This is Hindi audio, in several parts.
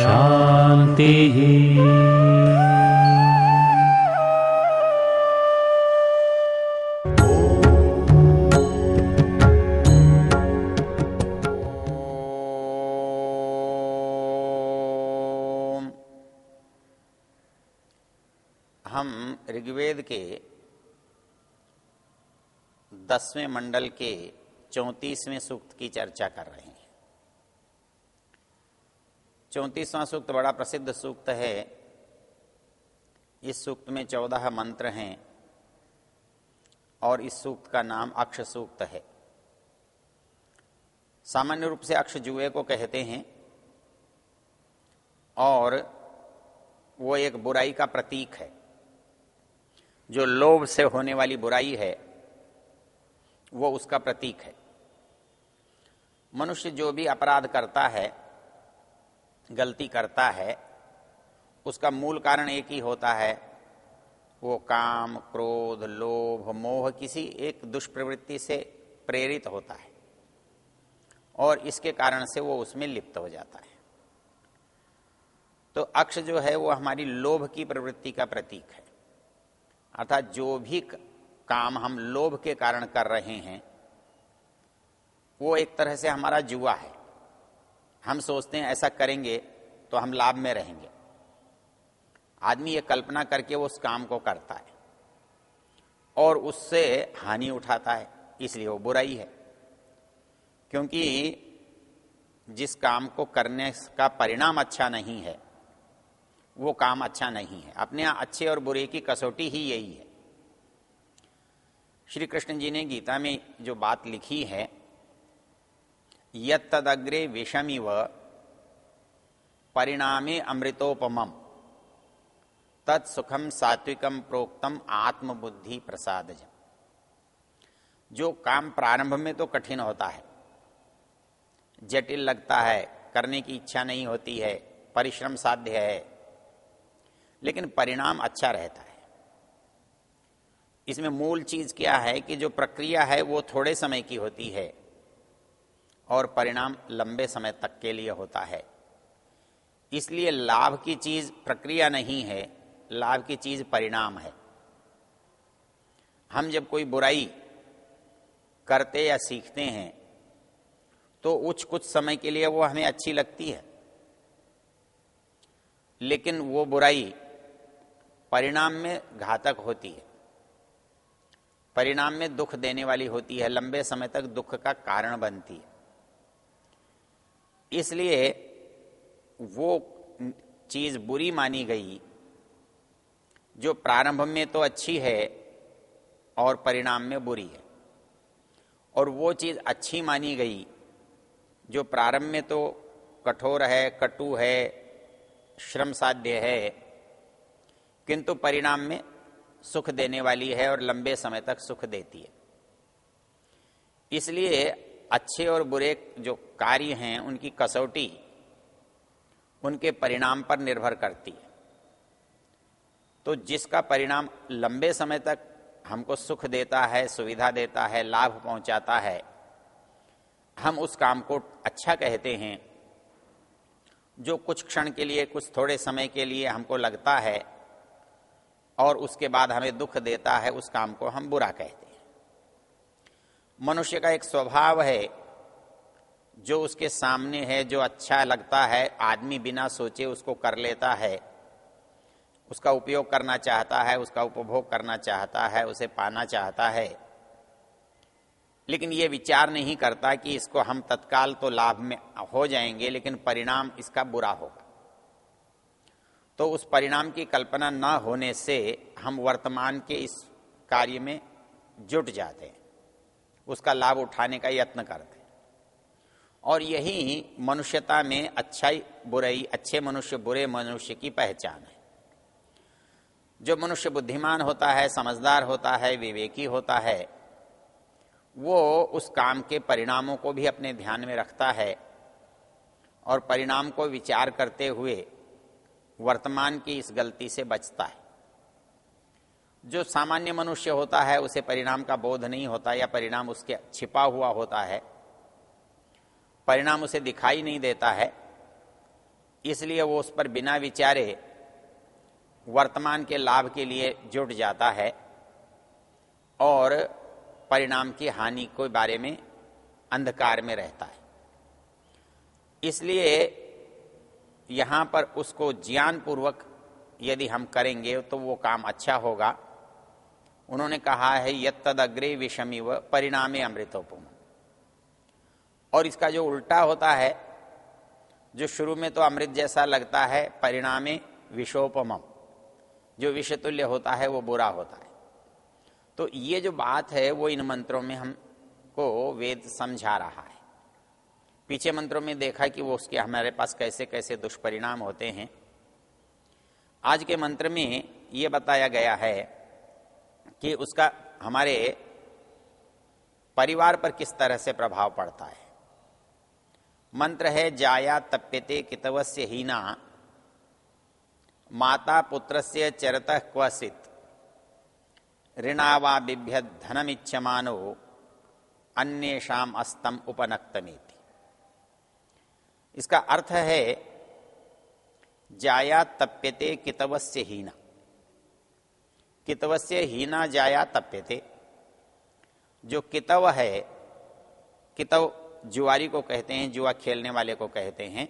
शांति ओम। हम ऋग्वेद के दसवें मंडल के चौंतीसवें सूक्त की चर्चा कर रहे हैं चौंतीसवां सूक्त बड़ा प्रसिद्ध सूक्त है। इस सूक्त में चौदह मंत्र हैं और इस सूक्त का नाम अक्ष सूक्त है। सामान्य रूप से अक्ष जुए को कहते हैं और वो एक बुराई का प्रतीक है। जो लोभ से होने वाली बुराई है, वो उसका प्रतीक है। मनुष्य जो भी अपराध करता है गलती करता है, उसका मूल कारण एक ही होता है, वो काम, क्रोध, लोभ, मोह किसी एक दुष्प्रवृत्ति से प्रेरित होता है और इसके कारण से वो उसमें लिप्त हो जाता है। तो अक्ष जो है वो हमारी लोभ की प्रवृत्ति का प्रतीक है। अर्थात जो भी काम हम लोभ के कारण कर रहे हैं, वो एक तरह से हमारा जुआ है। हम सोचते हैं ऐसा करेंगे तो हम लाभ में रहेंगे। आदमी ये कल्पना करके वो उस काम को करता है और उससे हानि उठाता है, इसलिए वो बुराई है। क्योंकि जिस काम को करने का परिणाम अच्छा नहीं है, वो काम अच्छा नहीं है। अपने अच्छे और बुरे की कसौटी ही यही है। श्री कृष्ण जी ने गीता में जो बात लिखी है यदग्रे विषमिव परिणामे अमृतोपम तत्सुखम सात्विकम प्रोक्तम आत्मबुद्धि प्रसाद जो काम प्रारंभ में तो कठिन होता है। जटिल लगता है, करने की इच्छा नहीं होती है, परिश्रम साध्य है। लेकिन परिणाम अच्छा रहता है। इसमें मूल चीज़ क्या है कि जो प्रक्रिया है वो थोड़े समय की होती है। और परिणाम लंबे समय तक के लिए होता है। इसलिए लाभ की चीज़ प्रक्रिया नहीं है, लाभ की चीज़ परिणाम है। हम जब कोई बुराई करते या सीखते हैं तो उच्च कुछ समय के लिए वो हमें अच्छी लगती है। लेकिन वो बुराई परिणाम में घातक होती है। परिणाम में दुख देने वाली होती है, लंबे समय तक दुख का कारण बनती है। इसलिए वो चीज़ बुरी मानी गई, जो प्रारंभ में तो अच्छी है और परिणाम में बुरी है। और वो चीज़ अच्छी मानी गई, जो प्रारंभ में तो कठोर है, कटु है, श्रम साध्य है, किंतु परिणाम में सुख देने वाली है और लंबे समय तक सुख देती है। इसलिए अच्छे और बुरे जो कार्य हैं, उनकी कसौटी उनके परिणाम पर निर्भर करती है। तो जिसका परिणाम लंबे समय तक हमको सुख देता है, सुविधा देता है, लाभ पहुंचाता है, हम उस काम को अच्छा कहते हैं, जो कुछ क्षण के लिए, कुछ थोड़े समय के लिए हमको लगता है और उसके बाद हमें दुख देता है, उस काम को हम बुरा कहते मनुष्य का एक स्वभाव है, जो उसके सामने है, जो अच्छा लगता है, आदमी बिना सोचे उसको कर लेता है, उसका उपयोग करना चाहता है, उसका उपभोग करना चाहता है, उसे पाना चाहता है। लेकिन ये विचार नहीं करता कि इसको हम तत्काल तो लाभ में हो जाएँगे, लेकिन परिणाम इसका बुरा होगा। तो उस परिणाम की कल्पना न होने से हम वर्तमान के इस कार्य में जुट जाते हैं। उसका लाभ उठाने का यत्न करते और यही मनुष्यता में अच्छाई बुराई, अच्छे मनुष्य, बुरे मनुष्य की पहचान है। जो मनुष्य बुद्धिमान होता है, समझदार होता है, विवेकी होता है, वो उस काम के परिणामों को भी अपने ध्यान में रखता है और परिणाम को विचार करते हुए वर्तमान की इस गलती से बचता है। जो सामान्य मनुष्य होता है, उसे परिणाम का बोध नहीं होता या परिणाम उसके छिपा हुआ होता है। परिणाम उसे दिखाई नहीं देता है। इसलिए वो उस पर बिना विचारे वर्तमान के लाभ के लिए जुट जाता है और परिणाम की हानि के बारे में अंधकार में रहता है। इसलिए यहाँ पर उसको ज्ञान पूर्वक यदि हम करेंगे तो वो काम अच्छा होगा। उन्होंने कहा है यद अग्रे विषमी व परिणामे अमृतोपम। और इसका जो उल्टा होता है, जो शुरू में तो अमृत जैसा लगता है, परिणामे विषोपम जो विषतुल्य होता है, वो बुरा होता है। तो ये जो बात है, वो इन मंत्रों में हमको वेद समझा रहा है। पीछे मंत्रों में देखा कि वो उसके, हमारे पास कैसे कैसे दुष्परिणाम होते हैं। आज के मंत्र में ये बताया गया है कि उसका हमारे परिवार पर किस तरह से प्रभाव पड़ता है। मंत्र है, जाया तप्यते कितवस्य हीना, माता पुत्र से चरत क्वसित। ऋणावा बिभ्य धनमिच्छमानो, अन्येषाम अस्तम उपनक्तमेति। इसका अर्थ है, जाया तप्यते कितवस्य हीना। कितवस्य हीना जाया तप्य थे जो कितव है, कितव जुआरी को कहते हैं, जुआ खेलने वाले को कहते हैं,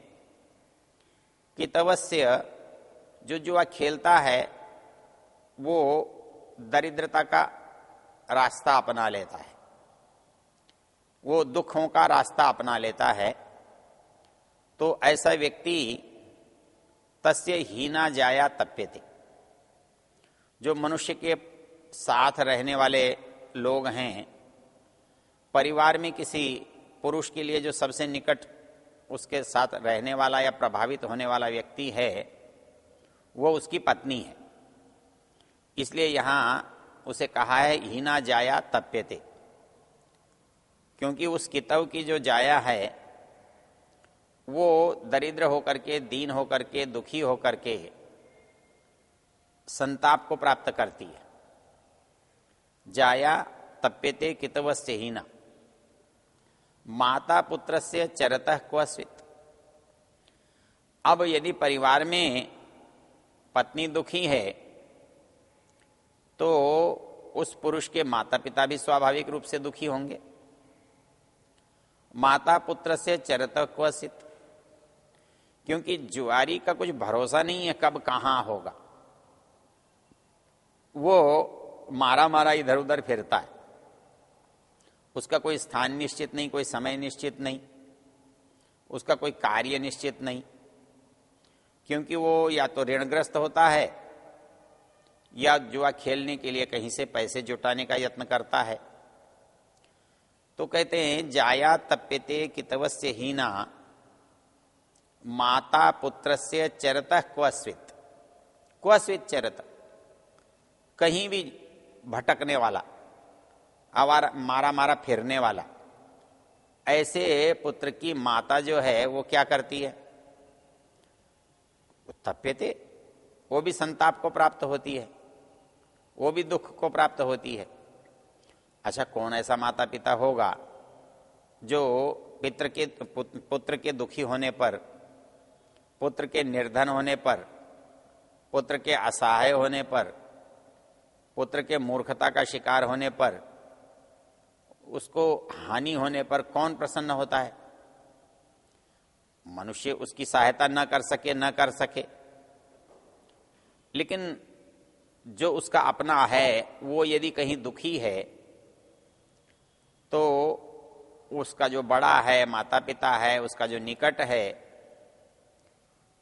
कितवस्य जो जुआ खेलता है, वो दरिद्रता का रास्ता अपना लेता है। वो दुखों का रास्ता अपना लेता है। तो ऐसा व्यक्ति तस्य हीना जाया तप्यते। जो मनुष्य के साथ रहने वाले लोग हैं, परिवार में किसी पुरुष के लिए जो सबसे निकट उसके साथ रहने वाला या प्रभावित होने वाला व्यक्ति है, वो उसकी पत्नी है। इसलिए यहाँ उसे कहा है, हीना जाया तप्यते। क्योंकि उस कितव की जो जाया है, वो दरिद्र होकर के, दीन होकर के, दुखी होकर के संताप को प्राप्त करती है। जाया तप्यते कितवस्य हीना। माता पुत्र से चरत क्वस्वित। अब यदि परिवार में पत्नी दुखी है तो उस पुरुष के माता पिता भी स्वाभाविक रूप से दुखी होंगे। माता पुत्र से चरत क्वसित क्योंकि जुआरी का कुछ भरोसा नहीं है कब कहाँ होगा। वो मारा मारा इधर उधर फिरता है। उसका कोई स्थान निश्चित नहीं, कोई समय निश्चित नहीं, उसका कोई कार्य निश्चित नहीं, क्योंकि वो या तो ऋणग्रस्त होता है, या जुआ खेलने के लिए कहीं से पैसे जुटाने का यत्न करता है। तो कहते हैं, जाया तप्यते कितवस्य हीना, माता पुत्र से चरत क्वस्वित क्वस्वित चरत। कहीं भी भटकने वाला, आवार, मारा मारा फिरने वाला, ऐसे पुत्र की माता जो है, वो क्या करती है? तप्यते वो भी संताप को प्राप्त होती है। वो भी दुख को प्राप्त होती है। अच्छा कौन ऐसा माता पिता होगा जो पित्र के पुत्र के दुखी होने पर, पुत्र के निर्धन होने पर, पुत्र के असहाय होने पर पुत्र के मूर्खता का शिकार होने पर, उसको हानि होने पर कौन प्रसन्न होता है? मनुष्य उसकी सहायता न कर सके, न कर सके। लेकिन जो उसका अपना है, वो यदि कहीं दुखी है तो उसका जो बड़ा है माता पिता है, उसका जो निकट है,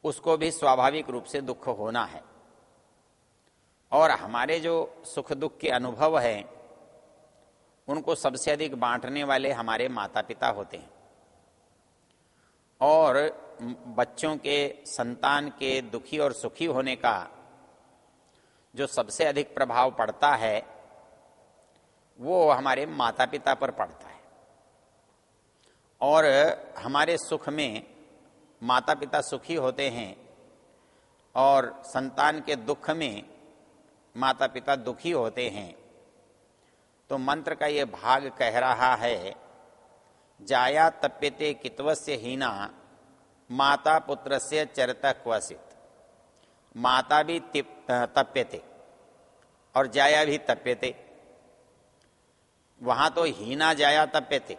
उसको भी स्वाभाविक रूप से दुख होना है। और हमारे जो सुख दुख के अनुभव हैं, उनको सबसे अधिक बांटने वाले हमारे माता पिता होते हैं। और बच्चों के, संतान के दुखी और सुखी होने का जो सबसे अधिक प्रभाव पड़ता है, वो हमारे माता पिता पर पड़ता है। और हमारे सुख में माता पिता सुखी होते हैं और संतान के दुख में माता पिता दुखी होते हैं। तो मंत्र का ये भाग कह रहा है, जाया तप्यते कितवस्य हीना, माता पुत्र से चरता क्वसित। माता भी तप्यते और जाया भी तप्यते। वहाँ तो हीना जाया तप्यते।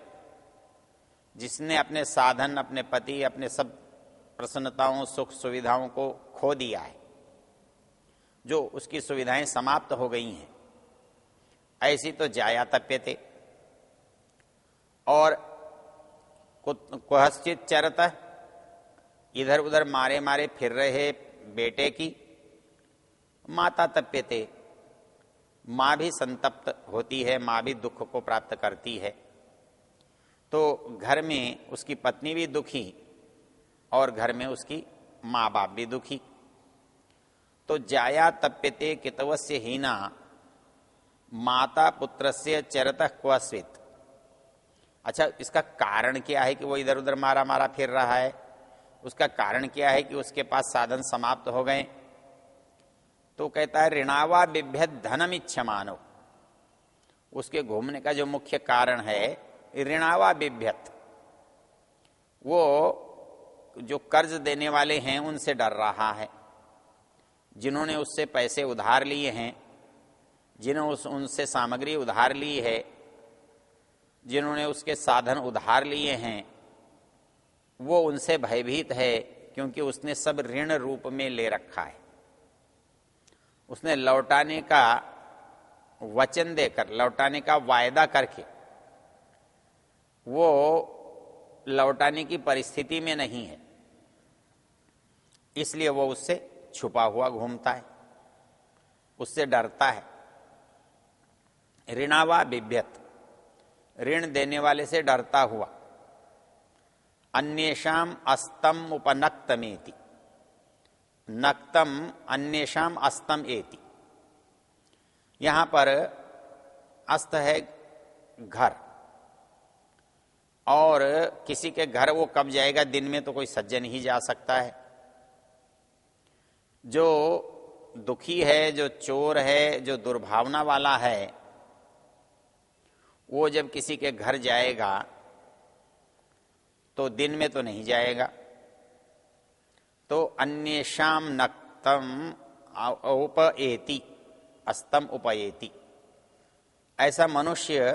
जिसने अपने साधन, अपने पति, अपने सब प्रसन्नताओं सुख सुविधाओं को खो दिया है। जो उसकी सुविधाएँ समाप्त हो गई हैं। ऐसी तो जाया तप्य थे। और कुहश्चित चरत इधर उधर मारे मारे फिर रहे बेटे की। माता तप्य थे। माँ भी संतप्त होती है, माँ भी दुख को प्राप्त करती है। तो घर में उसकी पत्नी भी दुखी और घर में उसकी माँ बाप भी दुखी। तो जाया तप्यते कितवस्य हीना। माता पुत्र से चरत क्वस्वित। अच्छा इसका कारण क्या है कि वो इधर उधर मारा मारा फिर रहा है? उसका कारण क्या है कि उसके पास साधन समाप्त हो गए? तो कहता है, ऋणावा बिभ्यत धनम इच्छा मानो उसके घूमने का जो मुख्य कारण है, ऋणावा बिभ्यत वो जो कर्ज देने वाले हैं, उनसे डर रहा है। जिन्होंने उससे पैसे उधार लिए हैं जिन्होंने उस, उनसे सामग्री उधार ली है, जिन्होंने उसके साधन उधार लिए हैं, वो उनसे भयभीत है क्योंकि उसने सब ऋण रूप में ले रखा है। उसने लौटाने का वचन देकर, लौटाने का वायदा करके, वो लौटाने की परिस्थिति में नहीं है। इसलिए वो उससे छुपा हुआ घूमता है, उससे डरता है। ऋणावा बिभ्यत, ऋण देने वाले से डरता हुआ। अन्येषाम अस्तम उपनक्तमेति, नक्तम अन्येषाम अस्तम एति। यहाँ पर अस्त है घर, और किसी के घर वो कब जाएगा दिन में तो कोई सज्जन ही जा सकता है। जो दुखी है, जो चोर है, जो दुर्भावना वाला है, वो जब किसी के घर जाएगा तो दिन में तो नहीं जाएगा। तो अन्येषाम नक्तम उपएति, अस्तम उपएति। ऐसा मनुष्य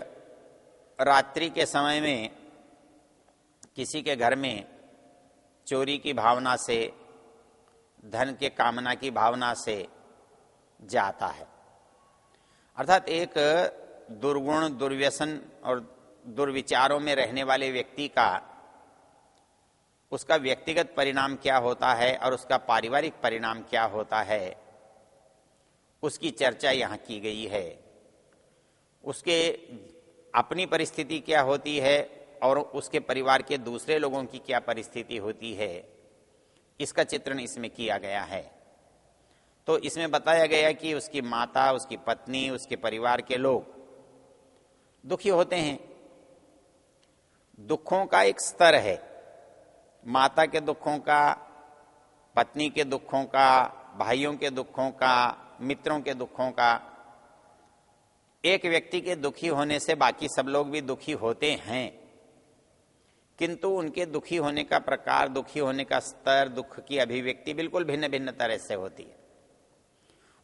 रात्रि के समय में किसी के घर में चोरी की भावना से धन के कामना की भावना से जाता है। अर्थात एक दुर्गुण, दुर्व्यसन और दुर्विचारों में रहने वाले व्यक्ति का, उसका व्यक्तिगत परिणाम क्या होता है और उसका पारिवारिक परिणाम क्या होता है, उसकी चर्चा यहाँ की गई है। उसके अपनी परिस्थिति क्या होती है और उसके परिवार के दूसरे लोगों की क्या परिस्थिति होती है इसका चित्रण इसमें किया गया है। तो इसमें बताया गया कि उसकी माता, उसकी पत्नी, उसके परिवार के लोग दुखी होते हैं। दुखों का एक स्तर है। माता के दुखों का, पत्नी के दुखों का, भाइयों के दुखों का, मित्रों के दुखों का, एक व्यक्ति के दुखी होने से बाकी सब लोग भी दुखी होते हैं। किंतु उनके दुखी होने का प्रकार, दुखी होने का स्तर, दुख की अभिव्यक्ति बिल्कुल भिन्न भिन्न तरह से होती है।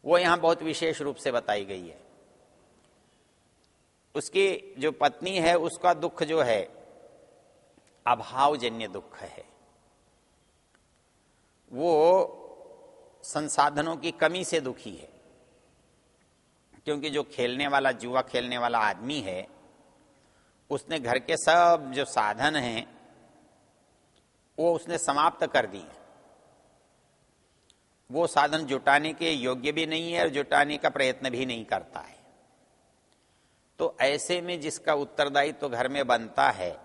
वो यहाँ बहुत विशेष रूप से बताई गई है। उसकी जो पत्नी है, उसका दुख जो है, अभावजन्य दुख है। वो संसाधनों की कमी से दुखी है। क्योंकि जो खेलने वाला, जुआ खेलने वाला आदमी है उसने घर के सब जो साधन हैं, वो उसने समाप्त कर दिए। वो साधन जुटाने के योग्य भी नहीं है और जुटाने का प्रयत्न भी नहीं करता है। तो ऐसे में जिसका उत्तरदायित्व तो घर में बनता है,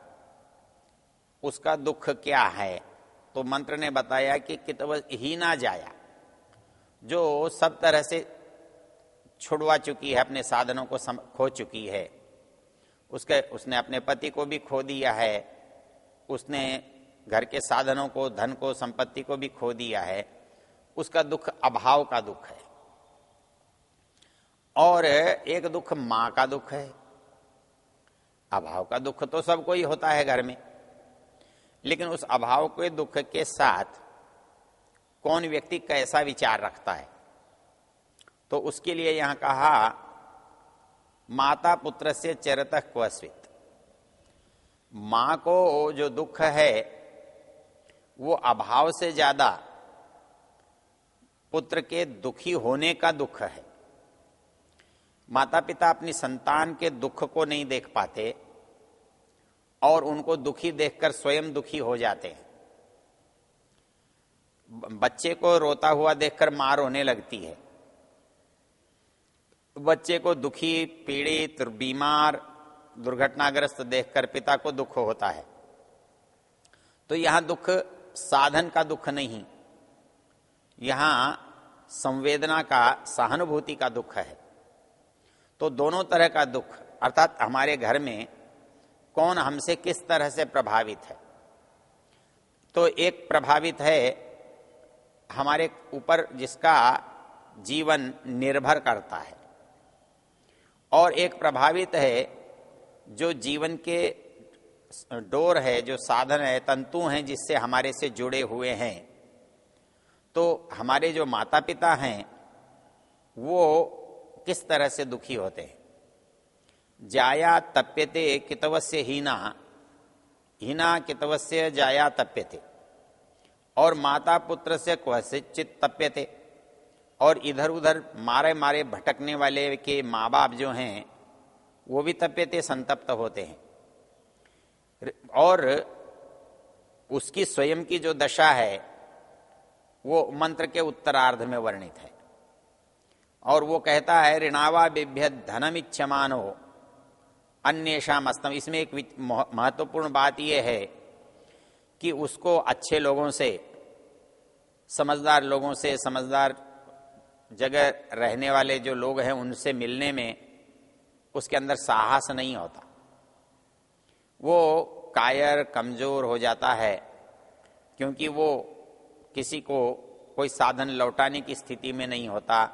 उसका दुख क्या है? तो मंत्र ने बताया कि कितव ही ना जाया। जो सब तरह से छुड़वा चुकी है, अपने साधनों को खो चुकी है उसके, उसने अपने पति को भी खो दिया है। उसने घर के साधनों को, धन को, संपत्ति को भी खो दिया है। उसका दुख अभाव का दुख है। और एक दुख माँ का दुख है। अभाव का दुख तो सबको ही होता है घर में। लेकिन उस अभाव के दुख के साथ कौन व्यक्ति कैसा विचार रखता है? तो उसके लिए यहाँ कहा माता पुत्र से चरत क्वस्वित माँ को जो दुख है, वो अभाव से ज़्यादा पुत्र के दुखी होने का दुख है। माता पिता अपनी संतान के दुख को नहीं देख पाते और उनको दुखी देखकर स्वयं दुखी हो जाते हैं। बच्चे को रोता हुआ देखकर माँ रोने लगती है। बच्चे को दुखी, पीड़ित, बीमार, दुर्घटनाग्रस्त देखकर पिता को दुख होता है। तो यहाँ दुख साधन का दुख नहीं, यहाँ संवेदना का, सहानुभूति का दुख है। तो दोनों तरह का दुख, अर्थात हमारे घर में कौन हमसे किस तरह से प्रभावित है? तो एक प्रभावित है हमारे ऊपर जिसका जीवन निर्भर करता है। और एक प्रभावित है जो जीवन के डोर है, जो साधन है, तंतु हैं जिससे हमारे से जुड़े हुए हैं। तो हमारे जो माता पिता हैं, वो किस तरह से दुखी होते हैं? जाया तप्यते कितवस्य हीना। हीना कितवस्य जाया तप्यते। और माता पुत्र से क्वचित तप्यते। और इधर उधर मारे मारे भटकने वाले के माँ बाप जो हैं, वो भी तप्यते संतप्त होते हैं। और उसकी स्वयं की जो दशा है, वो मंत्र के उत्तरार्ध में वर्णित है। और वो कहता है, ऋणावा बिभ्य धनम इच्छमानो अन्येषा मस्तम इसमें एक महत्वपूर्ण बात यह है कि उसको अच्छे लोगों से, समझदार लोगों से, समझदार जगह रहने वाले जो लोग हैं उनसे मिलने में उसके अंदर साहस नहीं होता। वो कायर, कमज़ोर हो जाता है, क्योंकि वो किसी को कोई साधन लौटाने की स्थिति में नहीं होता।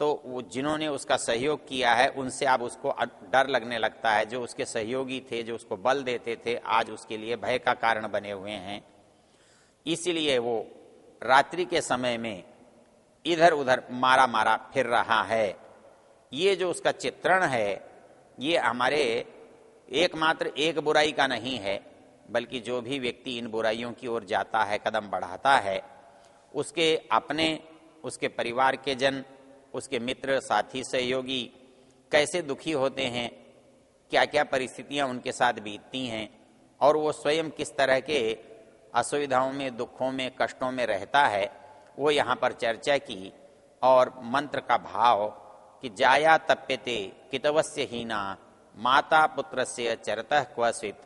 तो वो जिन्होंने उसका सहयोग किया है, उनसे अब उसको डर लगने लगता है। जो उसके सहयोगी थे, जो उसको बल देते थे, आज उसके लिए भय का कारण बने हुए हैं। इसीलिए वो रात्रि के समय में इधर उधर मारा मारा फिर रहा है। ये जो उसका चित्रण है, ये हमारे एकमात्र एक बुराई का नहीं है, बल्कि जो भी व्यक्ति इन बुराइयों की ओर जाता है, कदम बढ़ाता है, उसके अपने, उसके परिवार के जन, उसके मित्र, साथी, सहयोगी कैसे दुखी होते हैं क्या क्या परिस्थितियाँ उनके साथ बीतती हैं, और वो स्वयं किस तरह के असुविधाओं में, दुखों में, कष्टों में रहता है वो यहाँ पर चर्चा की और मंत्र का भाव कि जाया तप्यते कितवस्य हीना, माता पुत्र से चरत क्वस्वित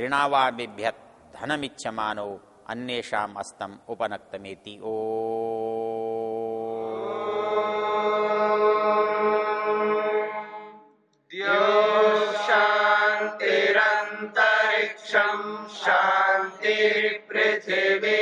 ऋणावा बिभ्यत धनमिच्छमानो, अन्येषाम अस्तम उपनक्तमेति। ओ। वनस्पतयः